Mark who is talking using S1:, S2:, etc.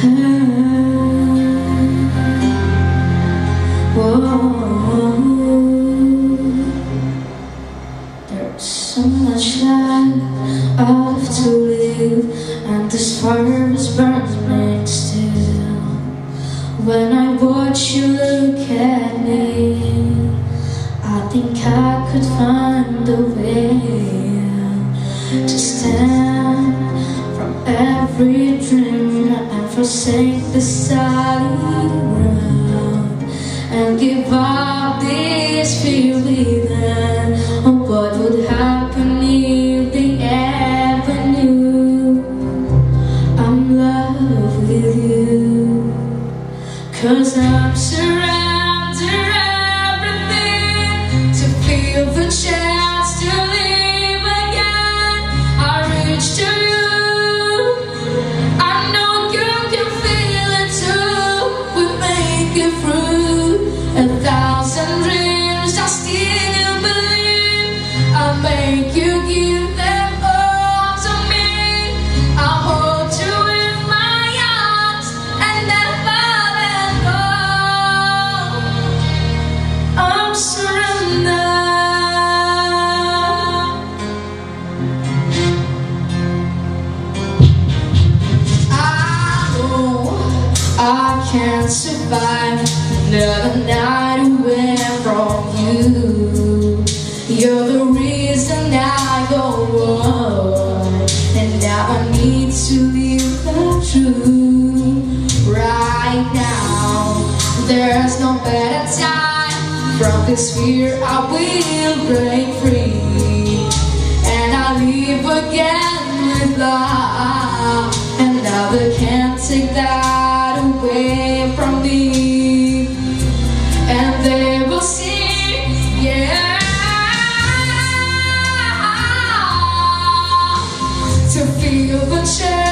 S1: There's so much life I have to live And this fire is burning still. When I watch you look at me I think I could find a way To stand every dream and forsake the solid ground and give up this fear within. Oh, what would happen if they ever knew I'm in love with you? Cause I'm surrounded everything to feel the chance I can't survive another night away from you. You're the reason I go on, and now I need to live the truth right now. There's no better time from this fear. I will break free, and I live again with love. And now they can't take that To feel the